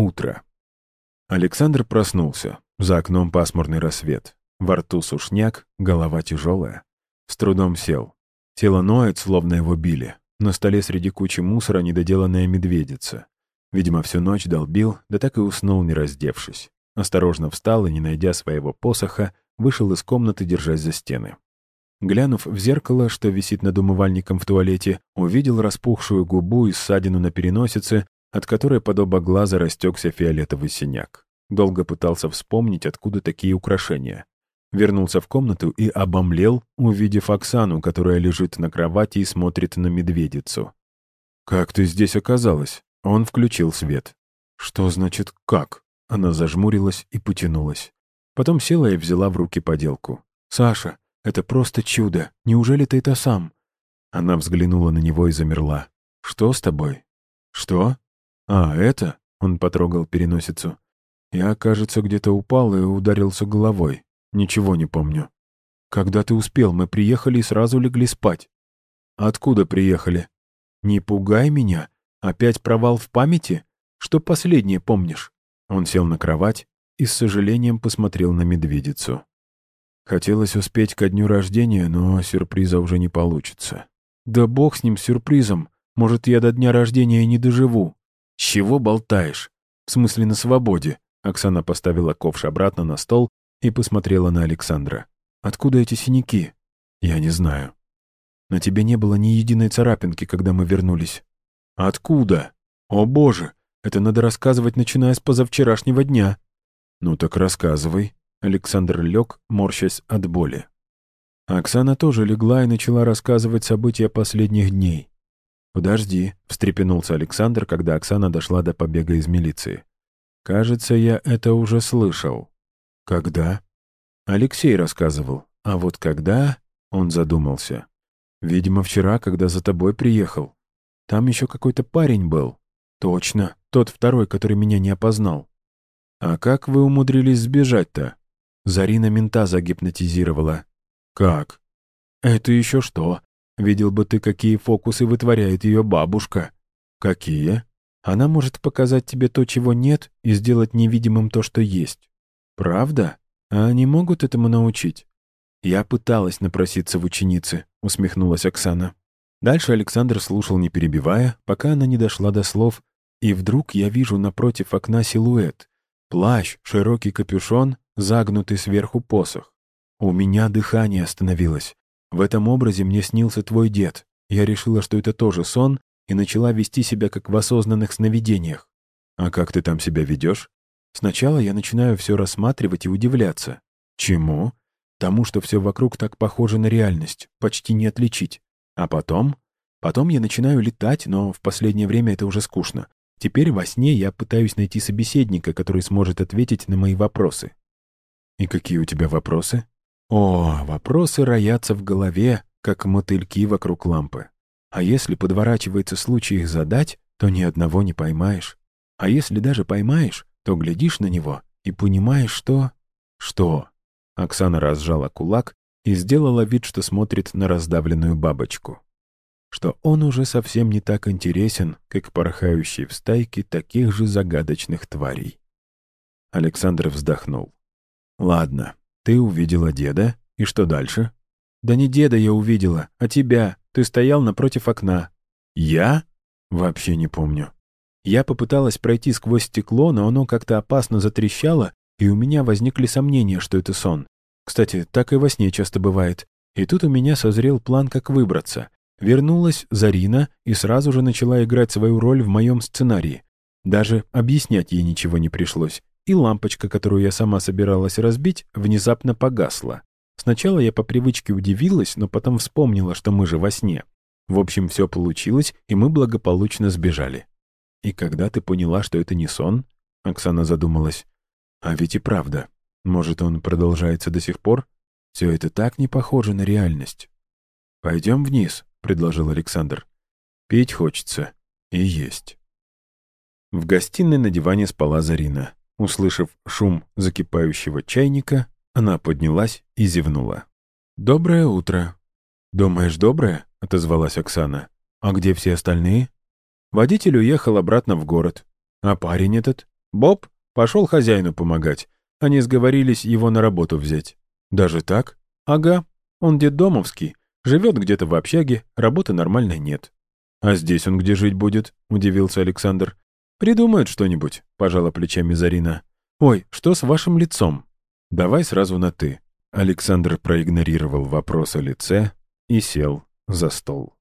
Утро. Александр проснулся. За окном пасмурный рассвет. Во рту сушняк, голова тяжелая. С трудом сел. Тело ноет, словно его били. На столе среди кучи мусора недоделанная медведица. Видимо, всю ночь долбил, да так и уснул, не раздевшись. Осторожно встал и, не найдя своего посоха, вышел из комнаты, держась за стены. Глянув в зеркало, что висит над умывальником в туалете, увидел распухшую губу и ссадину на переносице, от которой под оба глаза растекся фиолетовый синяк. Долго пытался вспомнить, откуда такие украшения. Вернулся в комнату и обомлел, увидев Оксану, которая лежит на кровати и смотрит на медведицу. «Как ты здесь оказалась?» Он включил свет. «Что значит «как»?» Она зажмурилась и потянулась. Потом села и взяла в руки поделку. «Саша, это просто чудо. Неужели ты это сам?» Она взглянула на него и замерла. «Что с тобой?» «Что?» «А, это?» Он потрогал переносицу. «Я, кажется, где-то упал и ударился головой. Ничего не помню. Когда ты успел, мы приехали и сразу легли спать. Откуда приехали? Не пугай меня. Опять провал в памяти? Что последнее помнишь? Он сел на кровать и с сожалением посмотрел на медведицу. Хотелось успеть ко дню рождения, но сюрприза уже не получится. Да бог с ним, сюрпризом. Может, я до дня рождения не доживу. Чего болтаешь? В смысле, на свободе. Оксана поставила ковш обратно на стол и посмотрела на Александра. «Откуда эти синяки?» «Я не знаю». «На тебе не было ни единой царапинки, когда мы вернулись». «Откуда? О боже, это надо рассказывать, начиная с позавчерашнего дня». «Ну так рассказывай». Александр лег, морщась от боли. Оксана тоже легла и начала рассказывать события последних дней. «Подожди», — встрепенулся Александр, когда Оксана дошла до побега из милиции. «Кажется, я это уже слышал». «Когда?» Алексей рассказывал. А вот когда... Он задумался. «Видимо, вчера, когда за тобой приехал. Там еще какой-то парень был. Точно, тот второй, который меня не опознал. А как вы умудрились сбежать-то? Зарина мента загипнотизировала. Как? Это еще что? Видел бы ты, какие фокусы вытворяет ее бабушка. Какие? Она может показать тебе то, чего нет, и сделать невидимым то, что есть. «Правда? А они могут этому научить?» «Я пыталась напроситься в ученицы», — усмехнулась Оксана. Дальше Александр слушал, не перебивая, пока она не дошла до слов, и вдруг я вижу напротив окна силуэт. Плащ, широкий капюшон, загнутый сверху посох. У меня дыхание остановилось. В этом образе мне снился твой дед. Я решила, что это тоже сон, и начала вести себя как в осознанных сновидениях. А как ты там себя ведешь? Сначала я начинаю все рассматривать и удивляться. Чему? Тому, что все вокруг так похоже на реальность, почти не отличить. А потом? Потом я начинаю летать, но в последнее время это уже скучно. Теперь во сне я пытаюсь найти собеседника, который сможет ответить на мои вопросы. И какие у тебя вопросы? О, вопросы роятся в голове, как мотыльки вокруг лампы. А если подворачивается случай их задать, то ни одного не поймаешь. А если даже поймаешь, то глядишь на него и понимаешь, что... Что? Оксана разжала кулак и сделала вид, что смотрит на раздавленную бабочку. Что он уже совсем не так интересен, как порхающий в стайке таких же загадочных тварей. Александр вздохнул. «Ладно, ты увидела деда, и что дальше?» «Да не деда я увидела, а тебя. Ты стоял напротив окна». «Я?» «Вообще не помню». Я попыталась пройти сквозь стекло, но оно как-то опасно затрещало, и у меня возникли сомнения, что это сон. Кстати, так и во сне часто бывает. И тут у меня созрел план, как выбраться. Вернулась Зарина и сразу же начала играть свою роль в моем сценарии. Даже объяснять ей ничего не пришлось. И лампочка, которую я сама собиралась разбить, внезапно погасла. Сначала я по привычке удивилась, но потом вспомнила, что мы же во сне. В общем, все получилось, и мы благополучно сбежали. «И когда ты поняла, что это не сон?» Оксана задумалась. «А ведь и правда. Может, он продолжается до сих пор? Все это так не похоже на реальность». «Пойдем вниз», — предложил Александр. «Пить хочется. И есть». В гостиной на диване спала Зарина. Услышав шум закипающего чайника, она поднялась и зевнула. «Доброе утро». «Думаешь, доброе?» — отозвалась Оксана. «А где все остальные?» Водитель уехал обратно в город. А парень этот? Боб пошел хозяину помогать. Они сговорились его на работу взять. Даже так? Ага. Он детдомовский. Живет где-то в общаге, работы нормальной нет. А здесь он где жить будет? Удивился Александр. Придумают что-нибудь, пожала плечами Зарина. Ой, что с вашим лицом? Давай сразу на «ты». Александр проигнорировал вопрос о лице и сел за стол.